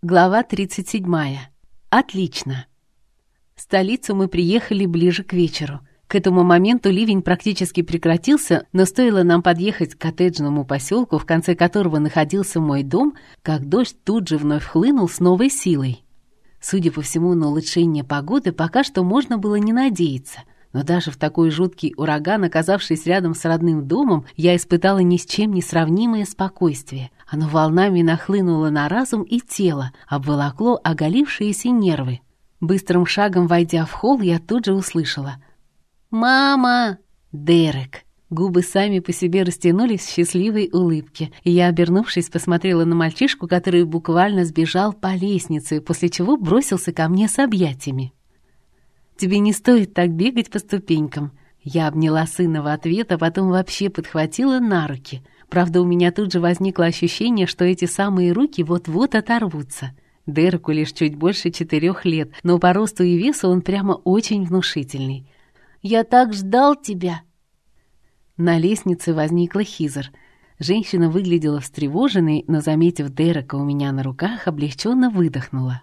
Глава 37. Отлично. В столицу мы приехали ближе к вечеру. К этому моменту ливень практически прекратился, но стоило нам подъехать к коттеджному поселку, в конце которого находился мой дом, как дождь тут же вновь хлынул с новой силой. Судя по всему, на улучшение погоды пока что можно было не надеяться. Но даже в такой жуткий ураган, оказавшись рядом с родным домом, я испытала ни с чем не сравнимое спокойствие. Оно волнами нахлынуло на разум и тело, обволокло оголившиеся нервы. Быстрым шагом войдя в холл, я тут же услышала. «Мама!» «Дерек!» Губы сами по себе растянулись в счастливой улыбке, и я, обернувшись, посмотрела на мальчишку, который буквально сбежал по лестнице, после чего бросился ко мне с объятиями. «Тебе не стоит так бегать по ступенькам». Я обняла сына в ответ, а потом вообще подхватила на руки. Правда, у меня тут же возникло ощущение, что эти самые руки вот-вот оторвутся. Дереку лишь чуть больше четырех лет, но по росту и весу он прямо очень внушительный. «Я так ждал тебя!» На лестнице возникла Хизер. Женщина выглядела встревоженной, но, заметив Дерека у меня на руках, облегченно выдохнула.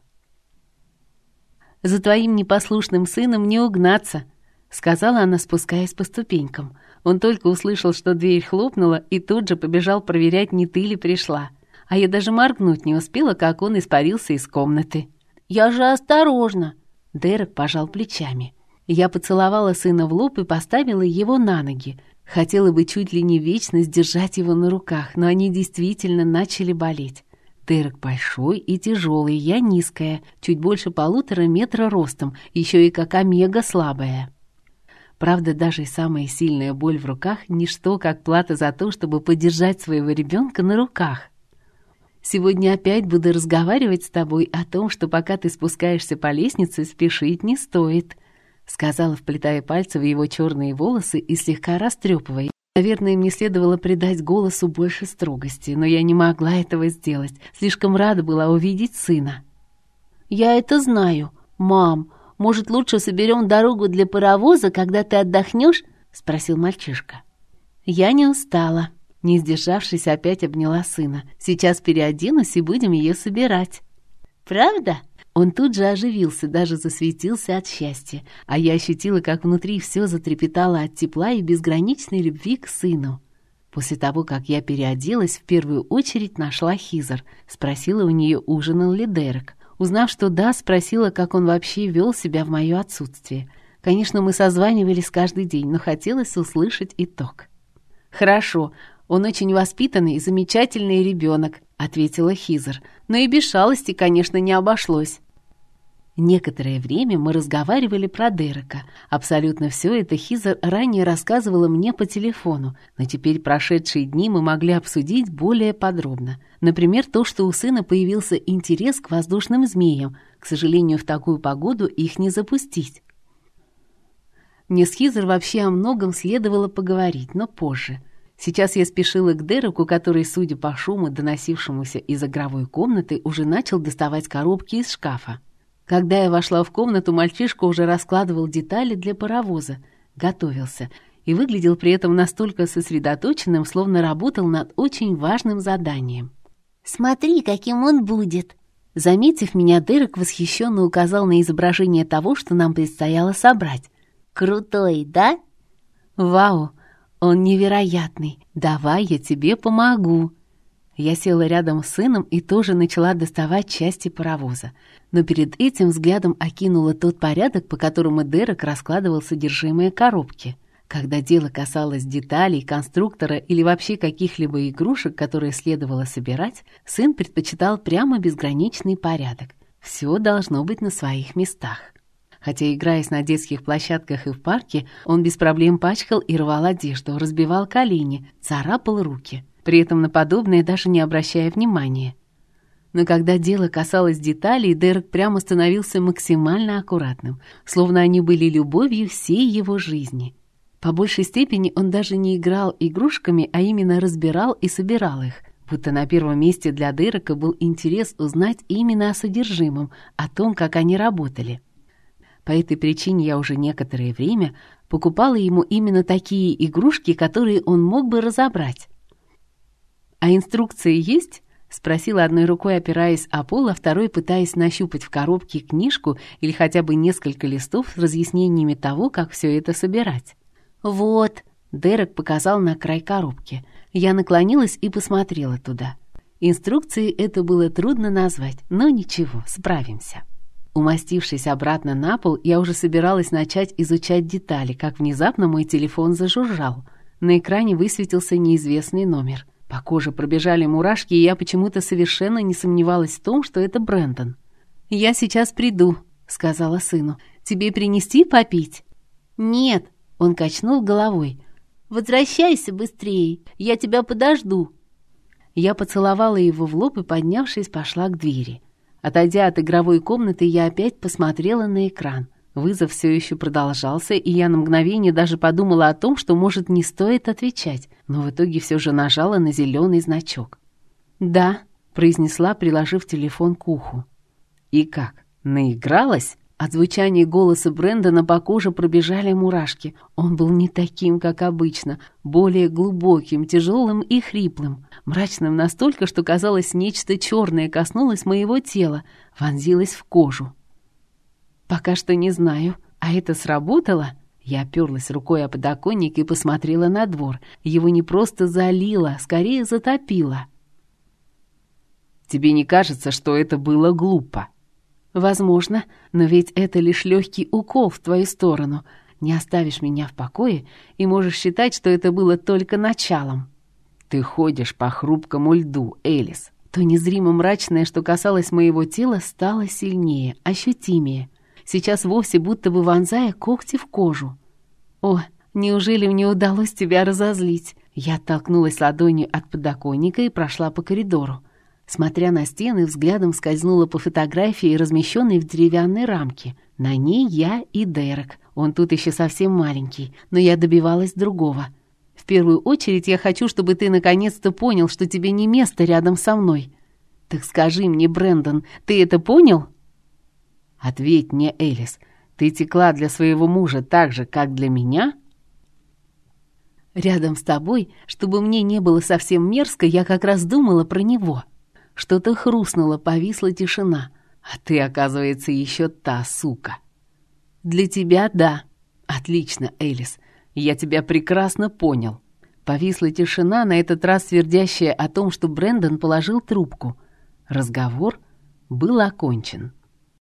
«За твоим непослушным сыном не угнаться», — сказала она, спускаясь по ступенькам. Он только услышал, что дверь хлопнула, и тут же побежал проверять, не ты ли пришла а я даже моргнуть не успела, как он испарился из комнаты. «Я же осторожно!» Дерек пожал плечами. Я поцеловала сына в лоб и поставила его на ноги. Хотела бы чуть ли не вечно сдержать его на руках, но они действительно начали болеть. Дерек большой и тяжелый, я низкая, чуть больше полутора метра ростом, еще и как омега слабая. Правда, даже самая сильная боль в руках — ничто, как плата за то, чтобы подержать своего ребенка на руках. Сегодня опять буду разговаривать с тобой о том, что пока ты спускаешься по лестнице, спешить не стоит», — сказала, вплетая пальцы в его черные волосы и слегка растрепывая. Наверное, мне следовало придать голосу больше строгости, но я не могла этого сделать. Слишком рада была увидеть сына. «Я это знаю. Мам, может, лучше соберем дорогу для паровоза, когда ты отдохнешь?» — спросил мальчишка. Я не устала. Не сдержавшись, опять обняла сына. «Сейчас переоденусь и будем ее собирать». «Правда?» Он тут же оживился, даже засветился от счастья, а я ощутила, как внутри все затрепетало от тепла и безграничной любви к сыну. После того, как я переоделась, в первую очередь нашла Хизер. Спросила у нее, ужинал ли Дерек. Узнав, что да, спросила, как он вообще вел себя в мое отсутствие. Конечно, мы созванивались каждый день, но хотелось услышать итог. «Хорошо, «Он очень воспитанный и замечательный ребенок», — ответила Хизер. «Но и без шалости, конечно, не обошлось». Некоторое время мы разговаривали про Дерека. Абсолютно все это Хизер ранее рассказывала мне по телефону, но теперь прошедшие дни мы могли обсудить более подробно. Например, то, что у сына появился интерес к воздушным змеям. К сожалению, в такую погоду их не запустить. Мне с Хизер вообще о многом следовало поговорить, но позже — Сейчас я спешила к Дереку, который, судя по шуму, доносившемуся из игровой комнаты, уже начал доставать коробки из шкафа. Когда я вошла в комнату, мальчишка уже раскладывал детали для паровоза, готовился и выглядел при этом настолько сосредоточенным, словно работал над очень важным заданием. «Смотри, каким он будет!» Заметив меня, Дерек восхищенно указал на изображение того, что нам предстояло собрать. «Крутой, да?» «Вау! Он невероятный. Давай я тебе помогу. Я села рядом с сыном и тоже начала доставать части паровоза. Но перед этим взглядом окинула тот порядок, по которому Дерек раскладывал содержимое коробки. Когда дело касалось деталей, конструктора или вообще каких-либо игрушек, которые следовало собирать, сын предпочитал прямо безграничный порядок. Все должно быть на своих местах. Хотя, играясь на детских площадках и в парке, он без проблем пачкал и рвал одежду, разбивал колени, царапал руки, при этом на подобное даже не обращая внимания. Но когда дело касалось деталей, Дерек прямо становился максимально аккуратным, словно они были любовью всей его жизни. По большей степени он даже не играл игрушками, а именно разбирал и собирал их, будто на первом месте для Дерека был интерес узнать именно о содержимом, о том, как они работали. По этой причине я уже некоторое время покупала ему именно такие игрушки, которые он мог бы разобрать. «А инструкции есть?» — Спросила одной рукой, опираясь о пол, а второй пытаясь нащупать в коробке книжку или хотя бы несколько листов с разъяснениями того, как все это собирать. «Вот», — Дерек показал на край коробки. Я наклонилась и посмотрела туда. Инструкции это было трудно назвать, но ничего, справимся. Умастившись обратно на пол, я уже собиралась начать изучать детали, как внезапно мой телефон зажужжал. На экране высветился неизвестный номер. По коже пробежали мурашки, и я почему-то совершенно не сомневалась в том, что это Брэндон. «Я сейчас приду», — сказала сыну. «Тебе принести попить?» «Нет», — он качнул головой. «Возвращайся быстрее, я тебя подожду». Я поцеловала его в лоб и, поднявшись, пошла к двери. Отойдя от игровой комнаты, я опять посмотрела на экран. Вызов все еще продолжался, и я на мгновение даже подумала о том, что, может, не стоит отвечать, но в итоге все же нажала на зеленый значок. «Да», — произнесла, приложив телефон к уху. «И как, наигралась?» От звучания голоса Брэндона по коже пробежали мурашки. Он был не таким, как обычно, более глубоким, тяжелым и хриплым, мрачным настолько, что казалось, нечто черное коснулось моего тела, вонзилось в кожу. «Пока что не знаю. А это сработало?» Я оперлась рукой о подоконник и посмотрела на двор. Его не просто залило, скорее затопило. «Тебе не кажется, что это было глупо?» «Возможно, но ведь это лишь легкий укол в твою сторону. Не оставишь меня в покое и можешь считать, что это было только началом». «Ты ходишь по хрупкому льду, Элис». То незримо мрачное, что касалось моего тела, стало сильнее, ощутимее. Сейчас вовсе будто бы вонзая когти в кожу. «О, неужели мне удалось тебя разозлить?» Я оттолкнулась ладонью от подоконника и прошла по коридору. Смотря на стены, взглядом скользнула по фотографии, размещенной в деревянной рамке. На ней я и Дерек. Он тут еще совсем маленький, но я добивалась другого. В первую очередь я хочу, чтобы ты наконец-то понял, что тебе не место рядом со мной. Так скажи мне, Брэндон, ты это понял? Ответь мне, Элис, ты текла для своего мужа так же, как для меня?» Рядом с тобой, чтобы мне не было совсем мерзко, я как раз думала про него. Что-то хрустнуло, повисла тишина. А ты, оказывается, еще та сука. Для тебя — да. Отлично, Элис. Я тебя прекрасно понял. Повисла тишина, на этот раз твердящая о том, что Брэндон положил трубку. Разговор был окончен.